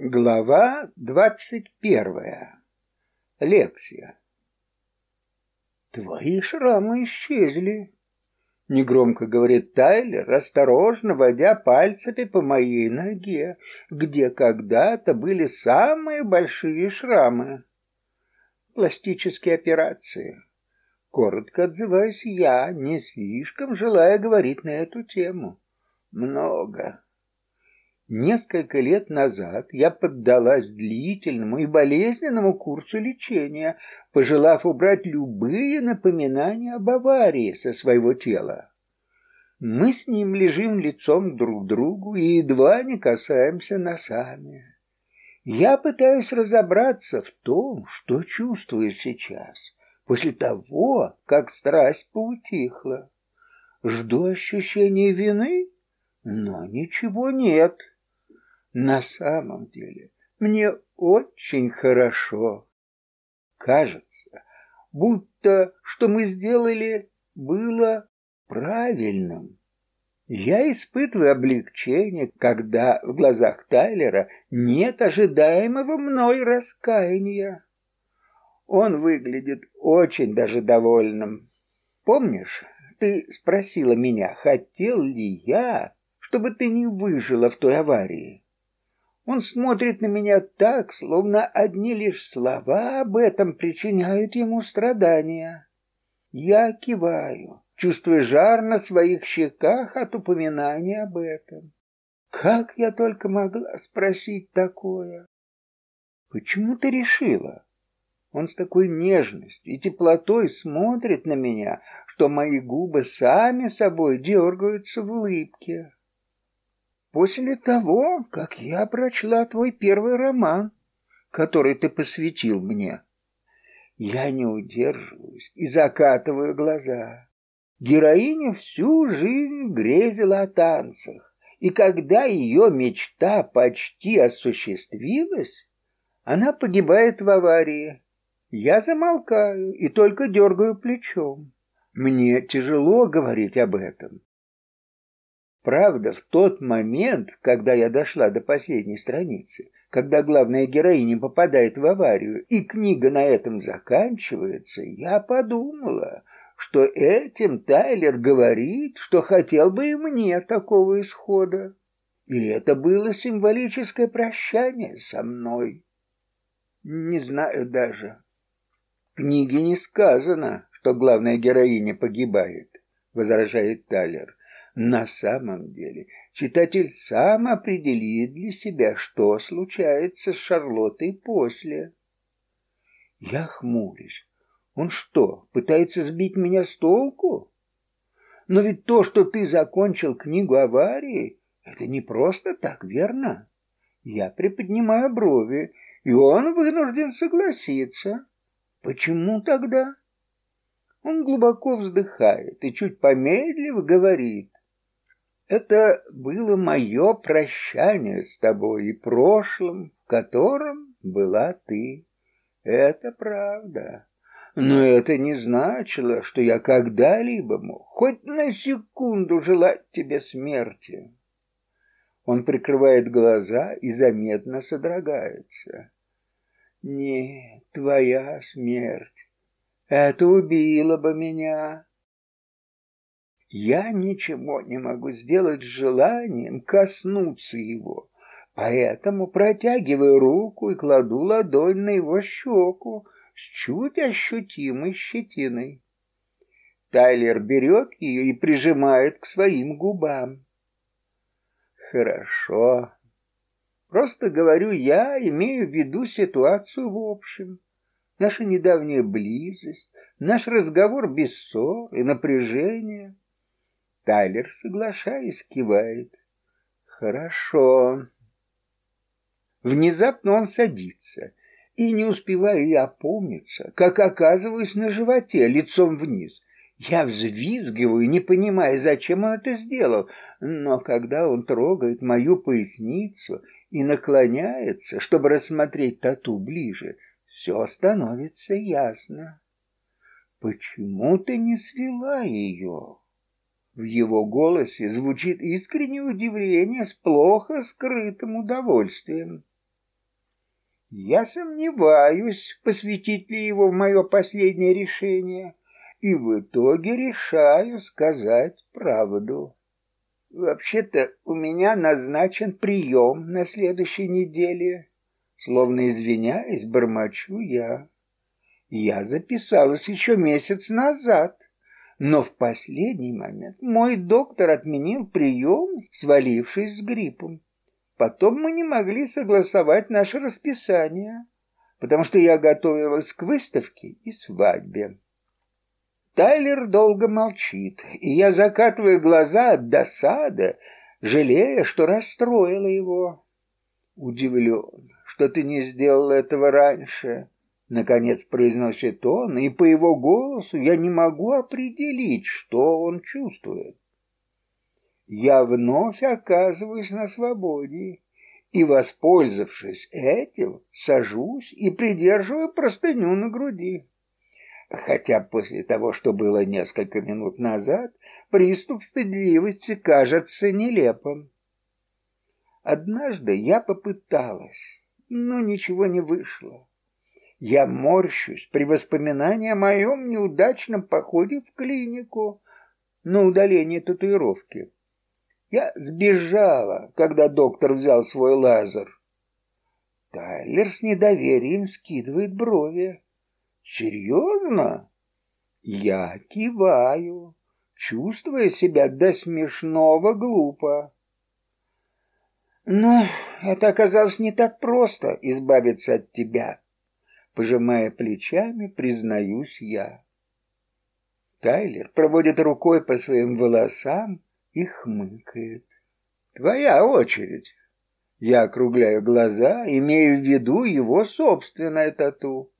Глава двадцать первая. Лексия. Твои шрамы исчезли, негромко говорит Тайлер, осторожно водя пальцами по моей ноге, где когда-то были самые большие шрамы. Пластические операции. Коротко отзываюсь я, не слишком желая говорить на эту тему. Много. Несколько лет назад я поддалась длительному и болезненному курсу лечения, пожелав убрать любые напоминания об аварии со своего тела. Мы с ним лежим лицом друг к другу и едва не касаемся носами. Я пытаюсь разобраться в том, что чувствую сейчас, после того, как страсть поутихла. Жду ощущения вины, но ничего нет. На самом деле, мне очень хорошо. Кажется, будто что мы сделали было правильным. Я испытываю облегчение, когда в глазах Тайлера нет ожидаемого мной раскаяния. Он выглядит очень даже довольным. Помнишь, ты спросила меня, хотел ли я, чтобы ты не выжила в той аварии? Он смотрит на меня так, словно одни лишь слова об этом причиняют ему страдания. Я киваю, чувствуя жар на своих щеках от упоминания об этом. Как я только могла спросить такое? Почему ты решила? Он с такой нежностью и теплотой смотрит на меня, что мои губы сами собой дергаются в улыбке после того, как я прочла твой первый роман, который ты посвятил мне. Я не удерживаюсь и закатываю глаза. Героиня всю жизнь грезила о танцах, и когда ее мечта почти осуществилась, она погибает в аварии. Я замолкаю и только дергаю плечом. Мне тяжело говорить об этом, Правда, в тот момент, когда я дошла до последней страницы, когда главная героиня попадает в аварию, и книга на этом заканчивается, я подумала, что этим Тайлер говорит, что хотел бы и мне такого исхода. Или это было символическое прощание со мной? Не знаю даже. В книге не сказано, что главная героиня погибает, возражает Тайлер. На самом деле, читатель сам определит для себя, что случается с Шарлоттой после. Я хмурюсь. Он что, пытается сбить меня с толку? Но ведь то, что ты закончил книгу аварии, это не просто так, верно? Я приподнимаю брови, и он вынужден согласиться. Почему тогда? Он глубоко вздыхает и чуть помедлив говорит: это было мое прощание с тобой и прошлым, в котором была ты. Это правда. Но это не значило, что я когда-либо мог хоть на секунду желать тебе смерти. Он прикрывает глаза и заметно содрогается. Не твоя смерть. Это убило бы меня. Я ничего не могу сделать с желанием коснуться его, поэтому протягиваю руку и кладу ладонь на его щеку с чуть ощутимой щетиной. Тайлер берет ее и прижимает к своим губам. Хорошо. Просто говорю я, имею в виду ситуацию в общем. Наша недавняя близость, наш разговор без ссор и напряжения — Тайлер, соглашаясь, кивает. Хорошо. Внезапно он садится, и не успеваю я опомниться, как оказываюсь на животе, лицом вниз. Я взвизгиваю, не понимая, зачем он это сделал, но когда он трогает мою поясницу и наклоняется, чтобы рассмотреть тату ближе, все становится ясно. Почему ты не свела ее? В его голосе звучит искреннее удивление с плохо скрытым удовольствием. Я сомневаюсь, посвятить ли его в мое последнее решение, и в итоге решаю сказать правду. Вообще-то у меня назначен прием на следующей неделе. Словно извиняясь, бормочу я. Я записалась еще месяц назад, но в последний момент мой доктор отменил прием, свалившись с гриппом. Потом мы не могли согласовать наше расписание, потому что я готовилась к выставке и свадьбе. Тайлер долго молчит, и я закатываю глаза от досады, жалея, что расстроила его. Удивлен, что ты не сделал этого раньше, наконец произносит он, и по его голосу я не могу определить, что он чувствует. Я вновь оказываюсь на свободе, и, воспользовавшись этим, сажусь и придерживаю простыню на груди хотя после того, что было несколько минут назад, приступ стыдливости кажется нелепым. Однажды я попыталась, но ничего не вышло. Я морщусь при воспоминании о моем неудачном походе в клинику на удаление татуировки. Я сбежала, когда доктор взял свой лазер. Тайлер с недоверием скидывает брови. Серьезно? Я киваю, чувствуя себя до смешного глупо. Ну, это оказалось не так просто избавиться от тебя. Пожимая плечами, признаюсь я. Тайлер проводит рукой по своим волосам и хмыкает. Твоя очередь. Я округляю глаза, имея в виду его собственное тату.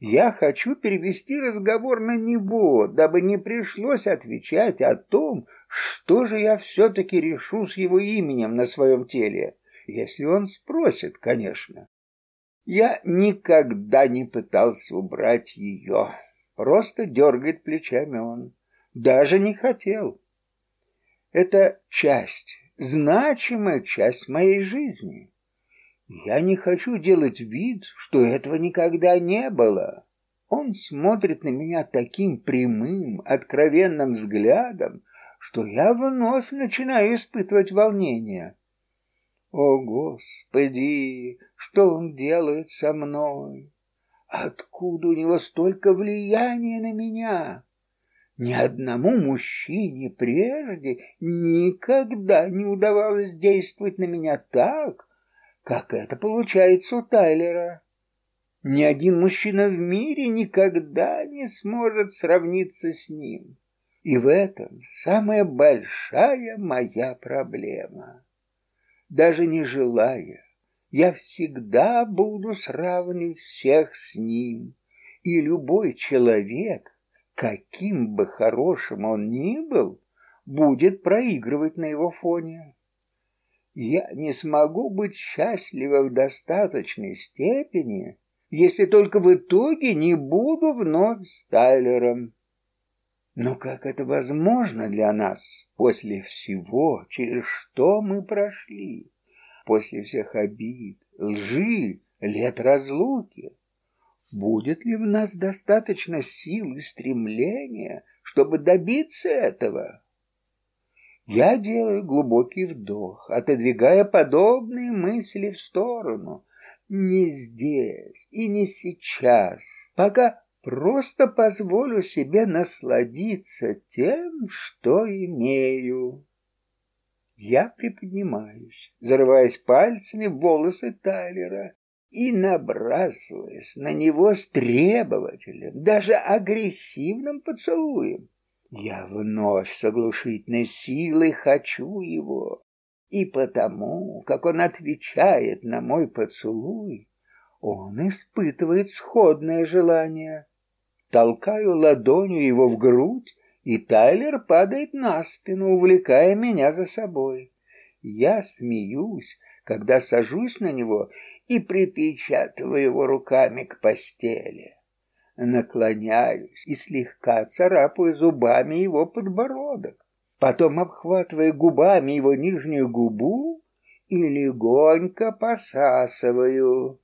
Я хочу перевести разговор на него, дабы не пришлось отвечать о том, что же я все-таки решу с его именем на своем теле, если он спросит, конечно. Я никогда не пытался убрать ее, просто дергает плечами он, даже не хотел. Это часть, значимая часть моей жизни. Я не хочу делать вид, что этого никогда не было. Он смотрит на меня таким прямым, откровенным взглядом, что я вновь начинаю испытывать волнение. О, Господи, что он делает со мной? Откуда у него столько влияния на меня? Ни одному мужчине прежде никогда не удавалось действовать на меня так, как это получается у Тайлера. Ни один мужчина в мире никогда не сможет сравниться с ним. И в этом самая большая моя проблема. Даже не желая, я всегда буду сравнивать всех с ним, и любой человек, каким бы хорошим он ни был, будет проигрывать на его фоне я не смогу быть счастлива в достаточной степени, если только в итоге не буду вновь с Тайлером. Но как это возможно для нас после всего, через что мы прошли, после всех обид, лжи, лет разлуки? Будет ли в нас достаточно сил и стремления, чтобы добиться этого? Я делаю глубокий вдох, отодвигая подобные мысли в сторону. Не здесь и не сейчас, пока просто позволю себе насладиться тем, что имею. Я приподнимаюсь, зарываясь пальцами в волосы Тайлера и набрасываясь на него с требовательным, даже агрессивным поцелуем. Я вновь с оглушительной силой хочу его, и потому, как он отвечает на мой поцелуй, он испытывает сходное желание. Толкаю ладонью его в грудь, и Тайлер падает на спину, увлекая меня за собой. Я смеюсь, когда сажусь на него и припечатываю его руками к постели наклоняюсь и слегка царапаю зубами его подбородок, потом обхватывая губами его нижнюю губу и легонько посасываю.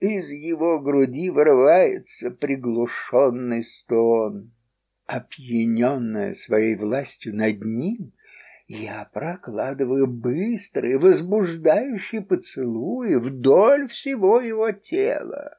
Из его груди вырывается приглушенный стон. Опьяненная своей властью над ним, я прокладываю быстрые, возбуждающие поцелуи вдоль всего его тела.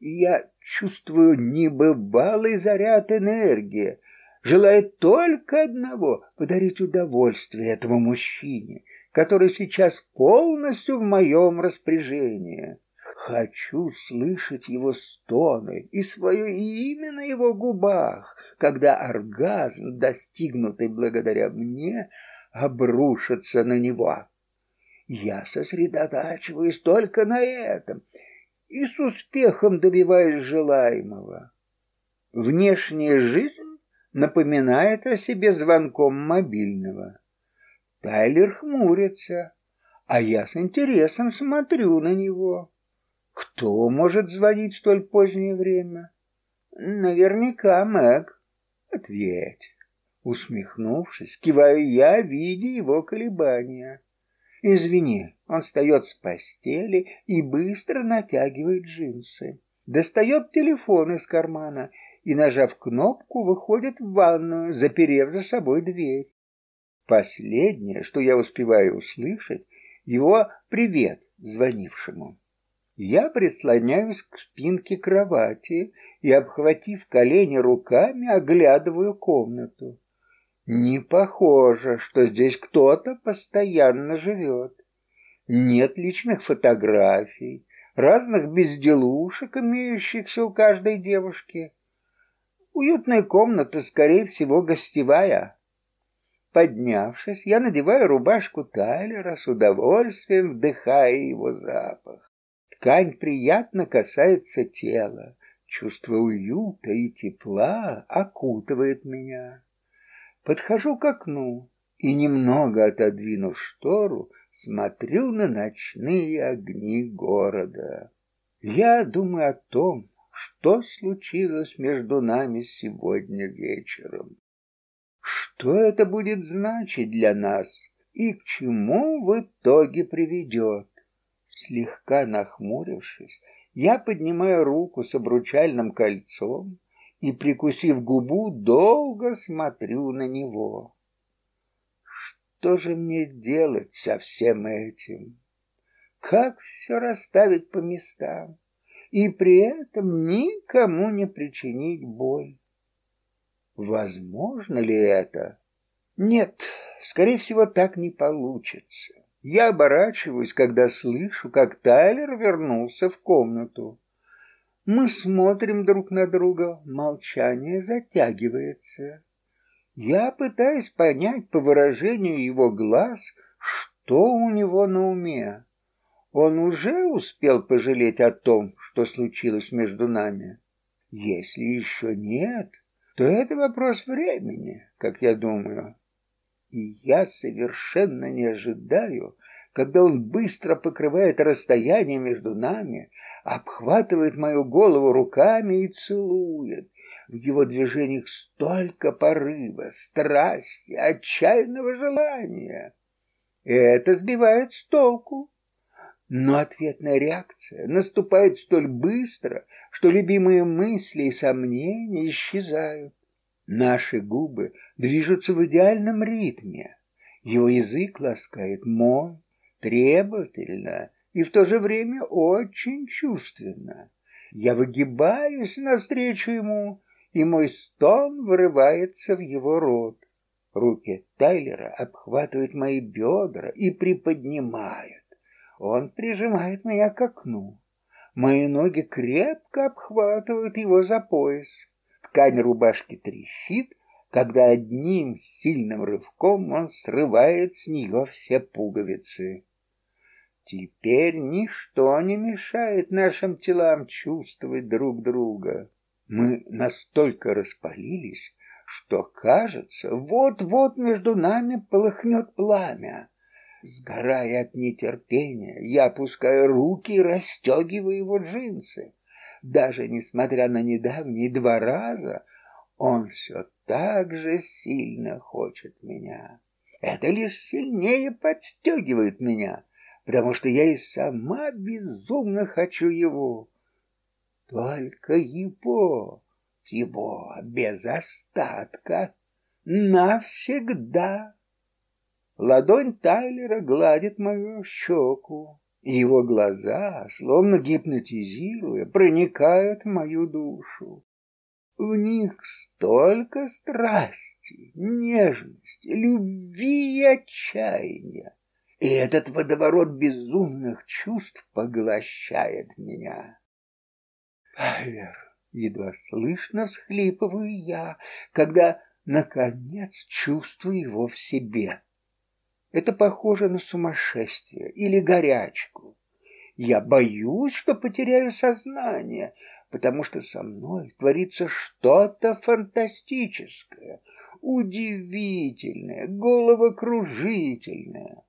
Я чувствую небывалый заряд энергии, желая только одного — подарить удовольствие этому мужчине, который сейчас полностью в моем распоряжении. Хочу слышать его стоны и свое имя на его губах, когда оргазм, достигнутый благодаря мне, обрушится на него. Я сосредотачиваюсь только на этом и с успехом добиваюсь желаемого. Внешняя жизнь напоминает о себе звонком мобильного. Тайлер хмурится, а я с интересом смотрю на него. Кто может звонить в столь позднее время? Наверняка Мэг. Ответь. Усмехнувшись, киваю я, видя его колебания. Извини, он встает с постели и быстро натягивает джинсы. Достает телефон из кармана и, нажав кнопку, выходит в ванную, заперев за собой дверь. Последнее, что я успеваю услышать, его привет звонившему. Я прислоняюсь к спинке кровати и, обхватив колени руками, оглядываю комнату. Не похоже, что здесь кто-то постоянно живет. Нет личных фотографий, разных безделушек, имеющихся у каждой девушки. Уютная комната, скорее всего, гостевая. Поднявшись, я надеваю рубашку Тайлера, с удовольствием вдыхая его запах. Ткань приятно касается тела. Чувство уюта и тепла окутывает меня. Подхожу к окну и, немного отодвинув штору, смотрю на ночные огни города. Я думаю о том, что случилось между нами сегодня вечером. Что это будет значить для нас и к чему в итоге приведет? Слегка нахмурившись, я поднимаю руку с обручальным кольцом и, прикусив губу, долго смотрю на него. Что же мне делать со всем этим? Как все расставить по местам и при этом никому не причинить боль? Возможно ли это? Нет, скорее всего, так не получится. Я оборачиваюсь, когда слышу, как Тайлер вернулся в комнату. Мы смотрим друг на друга, молчание затягивается. Я пытаюсь понять по выражению его глаз, что у него на уме. Он уже успел пожалеть о том, что случилось между нами. Если еще нет, то это вопрос времени, как я думаю. И я совершенно не ожидаю, когда он быстро покрывает расстояние между нами, обхватывает мою голову руками и целует. В его движениях столько порыва, страсти, отчаянного желания. Это сбивает с толку. Но ответная реакция наступает столь быстро, что любимые мысли и сомнения исчезают. Наши губы движутся в идеальном ритме. Его язык ласкает мой, требовательно и в то же время очень чувственно. Я выгибаюсь навстречу ему, и мой стон вырывается в его рот. Руки Тайлера обхватывают мои бедра и приподнимают. Он прижимает меня к окну. Мои ноги крепко обхватывают его за пояс. Ткань рубашки трещит, когда одним сильным рывком он срывает с нее все пуговицы. Теперь ничто не мешает нашим телам чувствовать друг друга. Мы настолько распалились, что, кажется, вот-вот между нами полыхнет пламя. Сгорая от нетерпения, я опускаю руки и расстегиваю его джинсы. Даже несмотря на недавние два раза, он все так же сильно хочет меня. Это лишь сильнее подстегивает меня. потому что я и сама безумно хочу его. Только его, его без остатка, навсегда. Ладонь Тайлера гладит мою щеку, и его глаза, словно гипнотизируя, проникают в мою душу. В них столько страсти, нежности, любви и отчаяния. И этот водоворот безумных чувств поглощает меня. Павер, едва слышно всхлипываю я, когда, наконец, чувствую его в себе. Это похоже на сумасшествие или горячку. Я боюсь, что потеряю сознание, потому что со мной творится что-то фантастическое, удивительное, головокружительное.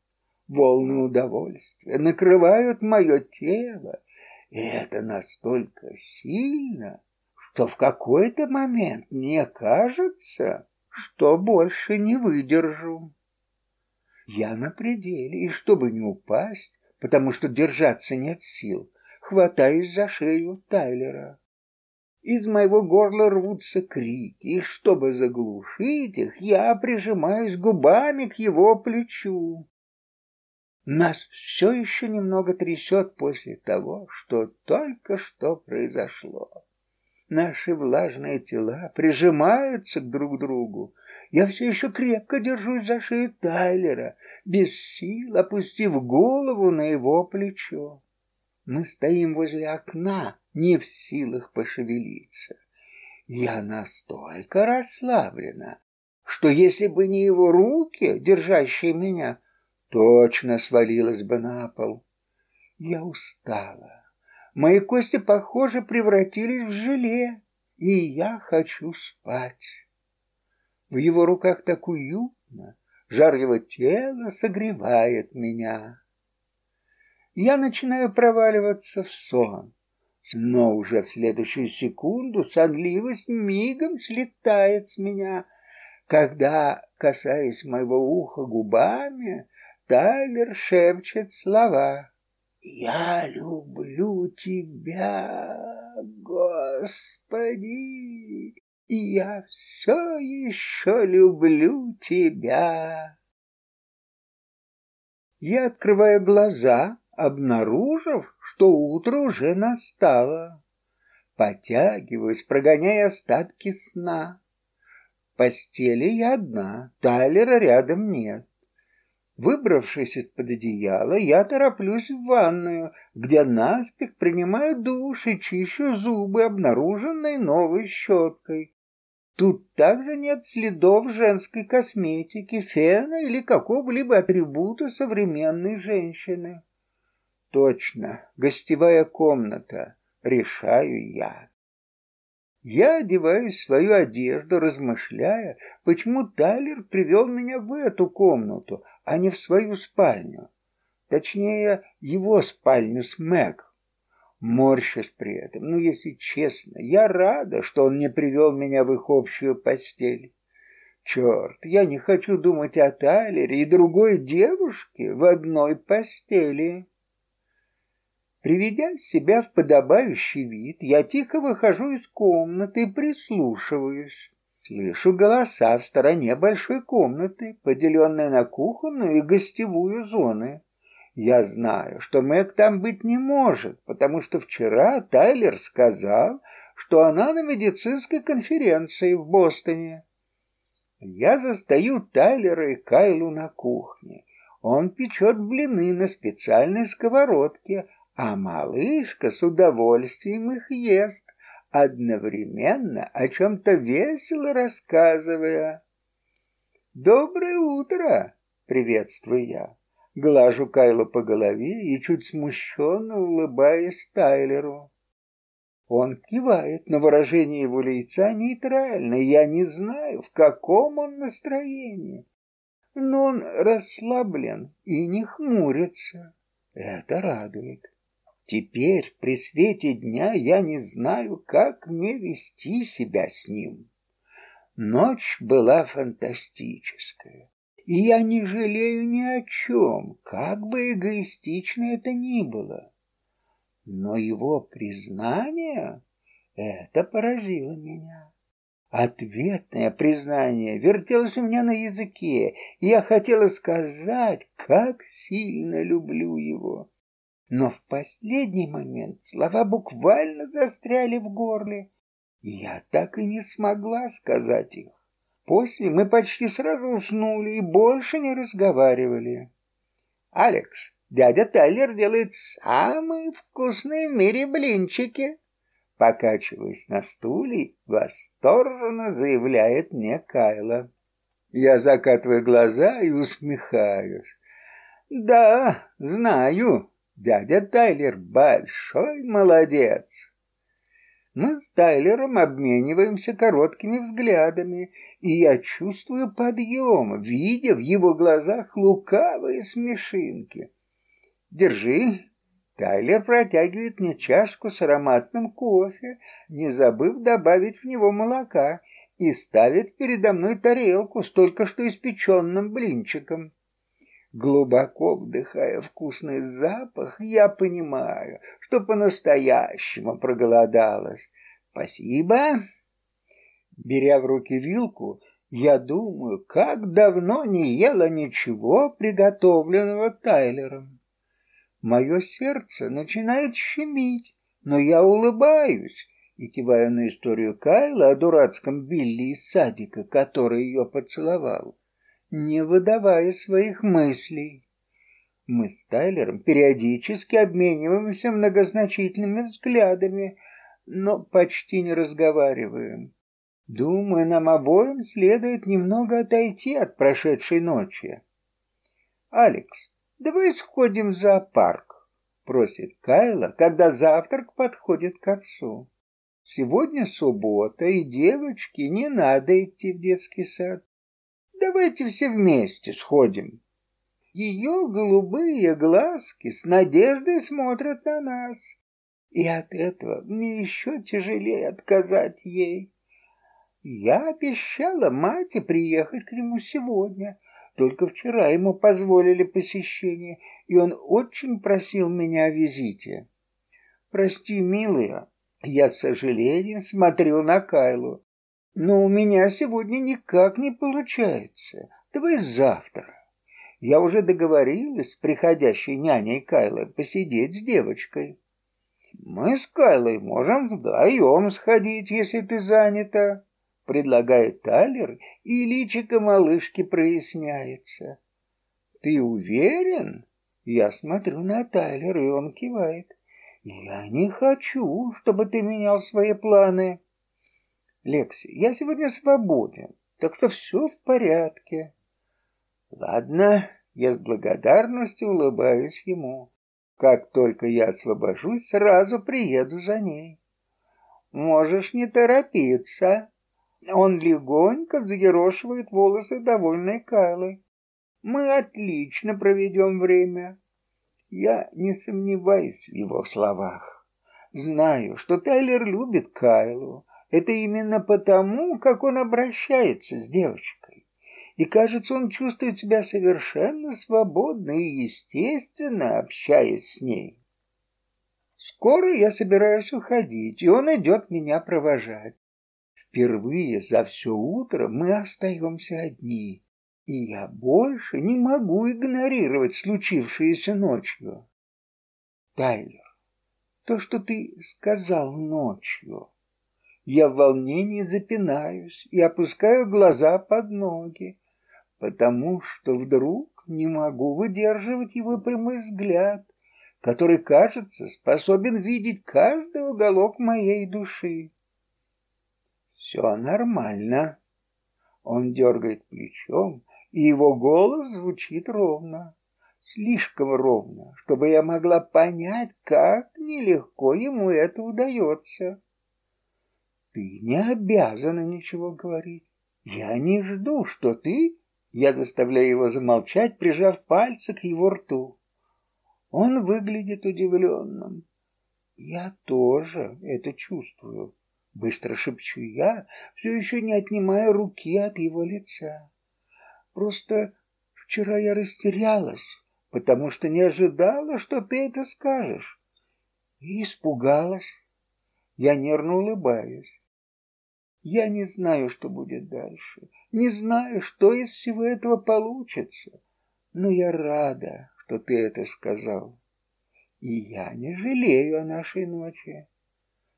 Волны удовольствия накрывают мое тело, и это настолько сильно, что в какой-то момент мне кажется, что больше не выдержу. Я на пределе, и чтобы не упасть, потому что держаться нет сил, хватаюсь за шею Тайлера. Из моего горла рвутся крики, и чтобы заглушить их, я прижимаюсь губами к его плечу. Нас все еще немного трясет после того, что только что произошло. Наши влажные тела прижимаются друг к другу. Я все еще крепко держусь за шею Тайлера, без сил опустив голову на его плечо. Мы стоим возле окна, не в силах пошевелиться. Я настолько расслаблена, что если бы не его руки, держащие меня, точно свалилась бы на пол. Я устала. Мои кости, похоже, превратились в желе, и я хочу спать. В его руках так уютно, жар его тела согревает меня я начинаю проваливаться в сон. Но уже в следующую секунду сонливость мигом слетает с меня, когда, касаясь моего уха губами, Тайлер шепчет слова. «Я люблю тебя, Господи, я все еще люблю тебя». Я открываю глаза, обнаружив, что утро уже настало. Потягиваюсь, прогоняя остатки сна. В постели я одна, Тайлера рядом нет. Выбравшись из-под одеяла, я тороплюсь в ванную, где наспех принимаю душ и чищу зубы, обнаруженной новой щеткой. Тут также нет следов женской косметики, фена или какого-либо атрибута современной женщины. Точно, гостевая комната, решаю я. Я одеваюсь в свою одежду, размышляя, почему Тайлер привел меня в эту комнату, а не в свою спальню. Точнее, его спальню с Мэг. Морщусь при этом, но, если честно, я рада, что он не привел меня в их общую постель. Черт, я не хочу думать о Тайлере и другой девушке в одной постели. Приведя себя в подобающий вид, я тихо выхожу из комнаты и прислушиваюсь. Слышу голоса в стороне большой комнаты, поделенной на кухонную и гостевую зоны. Я знаю, что Мэг там быть не может, потому что вчера Тайлер сказал, что она на медицинской конференции в Бостоне. Я застаю Тайлера и Кайлу на кухне. Он печет блины на специальной сковородке, а малышка с удовольствием их ест, одновременно о чем-то весело рассказывая. «Доброе утро!» — приветствую я. Глажу Кайло по голове и чуть смущенно улыбаясь Тайлеру. Он кивает, но выражение его лица нейтрально, я не знаю, в каком он настроении. Но он расслаблен и не хмурится. Это радует. Теперь при свете дня я не знаю, как мне вести себя с ним. Ночь была фантастическая. И я не жалею ни о чем, как бы эгоистично это ни было. Но его признание — это поразило меня. Ответное признание вертелось у меня на языке, и я хотела сказать, как сильно люблю его. Но в последний момент слова буквально застряли в горле, и я так и не смогла сказать их. После мы почти сразу уснули и больше не разговаривали. «Алекс, дядя Тайлер делает самые вкусные в мире блинчики!» Покачиваясь на стуле, восторженно заявляет мне Кайла. Я закатываю глаза и усмехаюсь. «Да, знаю, дядя Тайлер большой молодец!» Мы с Тайлером обмениваемся короткими взглядами, и я чувствую подъем, видя в его глазах лукавые смешинки. «Держи». Тайлер протягивает мне чашку с ароматным кофе, не забыв добавить в него молока, и ставит передо мной тарелку с только что испеченным блинчиком. Глубоко вдыхая вкусный запах, я понимаю, что по-настоящему проголодалась. Спасибо. Беря в руки вилку, я думаю, как давно не ела ничего, приготовленного Тайлером. Мое сердце начинает щемить, но я улыбаюсь и киваю на историю Кайла о дурацком Билли из садика, который ее поцеловал не выдавая своих мыслей. Мы с Тайлером периодически обмениваемся многозначительными взглядами, но почти не разговариваем. Думаю, нам обоим следует немного отойти от прошедшей ночи. «Алекс, давай сходим в зоопарк», — просит Кайла, когда завтрак подходит к концу. «Сегодня суббота, и девочке не надо идти в детский сад. Давайте все вместе сходим. Ее голубые глазки с надеждой смотрят на нас. И от этого мне еще тяжелее отказать ей. Я обещала мате приехать к нему сегодня. Только вчера ему позволили посещение, и он очень просил меня о визите. Прости, милая, я с сожалением смотрю на Кайлу. Но у меня сегодня никак не получается. Давай завтра. Я уже договорилась с приходящей няней Кайлой посидеть с девочкой. Мы с Кайлой можем вдвоем сходить, если ты занята, предлагает Талер, и личико малышки проясняется. Ты уверен? Я смотрю на Тайлера, и он кивает. Я не хочу, чтобы ты менял свои планы. Лекси, я сегодня свободен, так что все в порядке. Ладно, я с благодарностью улыбаюсь ему. Как только я освобожусь, сразу приеду за ней. Можешь не торопиться. Он легонько взъерошивает волосы довольной Кайлой. Мы отлично проведем время. Я не сомневаюсь в его словах. Знаю, что Тайлер любит Кайлу, это именно потому, как он обращается с девочкой. И, кажется, он чувствует себя совершенно свободно и естественно, общаясь с ней. Скоро я собираюсь уходить, и он идет меня провожать. Впервые за все утро мы остаемся одни, и я больше не могу игнорировать случившееся ночью. Тайлер, то, что ты сказал ночью, я в волнении запинаюсь и опускаю глаза под ноги, потому что вдруг не могу выдерживать его прямой взгляд, который, кажется, способен видеть каждый уголок моей души. Все нормально. Он дергает плечом, и его голос звучит ровно, слишком ровно, чтобы я могла понять, как нелегко ему это удается. Ты не обязана ничего говорить. Я не жду, что ты... Я заставляю его замолчать, прижав пальцы к его рту. Он выглядит удивленным. Я тоже это чувствую. Быстро шепчу я, все еще не отнимая руки от его лица. Просто Вчера я растерялась, потому что не ожидала, что ты это скажешь. И испугалась. Я нервно улыбаюсь. Я не знаю, что будет дальше. Не знаю, что из всего этого получится. Но я рада, что ты это сказал. И я не жалею о нашей ночи.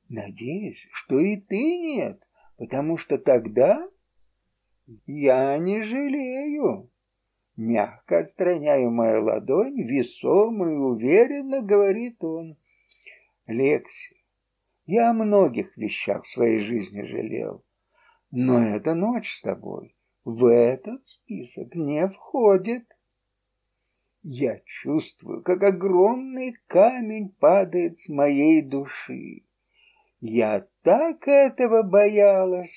Надеюсь, что и ты нет, потому что тогда я не жалею. Мягко отстраняю мою ладонь, весомо и уверенно говорит он. Лекси, я о многих вещах в своей жизни жалел, но эта ночь с тобой в этот список не входит. Я чувствую, как огромный камень падает с моей души. Я так этого боялась.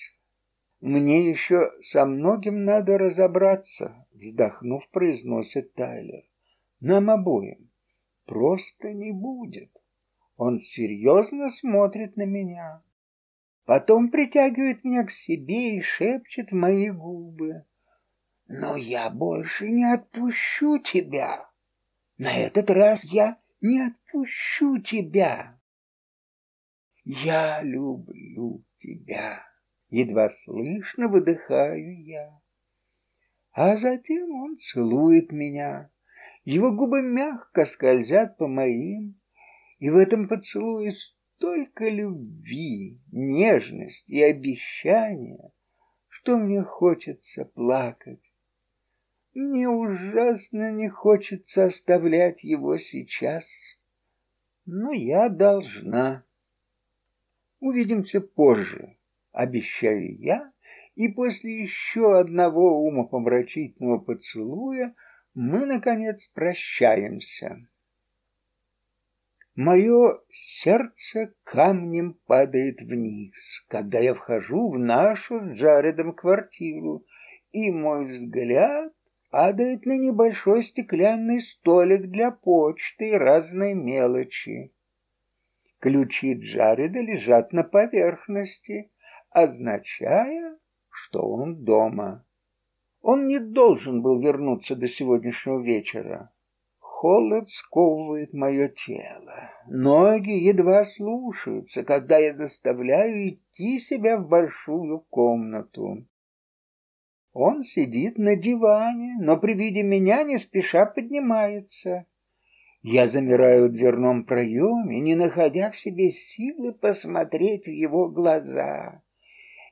Мне еще со многим надо разобраться, вздохнув, произносит Тайлер. Нам обоим просто не будет. Он серьезно смотрит на меня. Потом притягивает меня к себе и шепчет в мои губы. Но я больше не отпущу тебя. На этот раз я не отпущу тебя. Я люблю тебя. Едва слышно выдыхаю я. А затем он целует меня. Его губы мягко скользят по моим, и в этом поцелуе столько любви, нежности и обещания, что мне хочется плакать. Мне ужасно не хочется оставлять его сейчас, но я должна. Увидимся позже, обещаю я, и после еще одного умопомрачительного поцелуя мы, наконец, прощаемся. Мое сердце камнем падает вниз, когда я вхожу в нашу с Джаредом квартиру, и мой взгляд падает на небольшой стеклянный столик для почты и разной мелочи. Ключи Джареда лежат на поверхности, означая, что он дома. Он не должен был вернуться до сегодняшнего вечера. Холод сковывает мое тело. Ноги едва слушаются, когда я заставляю идти себя в большую комнату. Он сидит на диване, но при виде меня не спеша поднимается. Я замираю в дверном проеме, не находя в себе силы посмотреть в его глаза.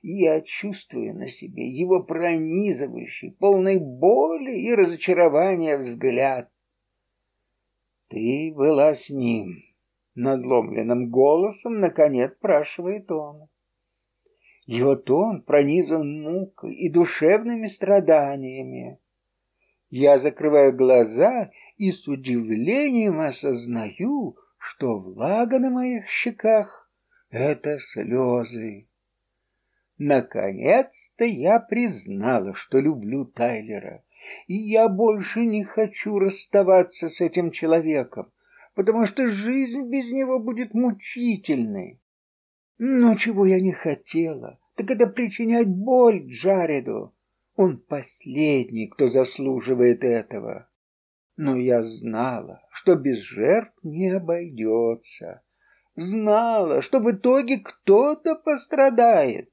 Я чувствую на себе его пронизывающий, полный боли и разочарования взгляд. Ты была с ним, надломленным голосом наконец спрашивает он. Его тон пронизан мукой и душевными страданиями. Я закрываю глаза и с удивлением осознаю, что влага на моих щеках — это слезы. Наконец-то я признала, что люблю Тайлера и я больше не хочу расставаться с этим человеком, потому что жизнь без него будет мучительной. Но чего я не хотела, так это причинять боль Джареду. Он последний, кто заслуживает этого. Но я знала, что без жертв не обойдется. Знала, что в итоге кто-то пострадает.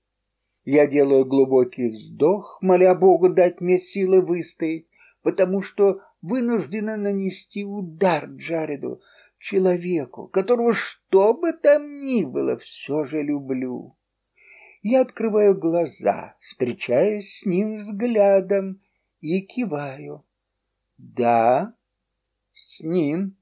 Я делаю глубокий вздох, моля Бога дать мне силы выстоять, потому что вынуждена нанести удар Джареду, человеку, которого что бы там ни было, все же люблю. Я открываю глаза, встречаясь с ним взглядом и киваю. Да, с ним.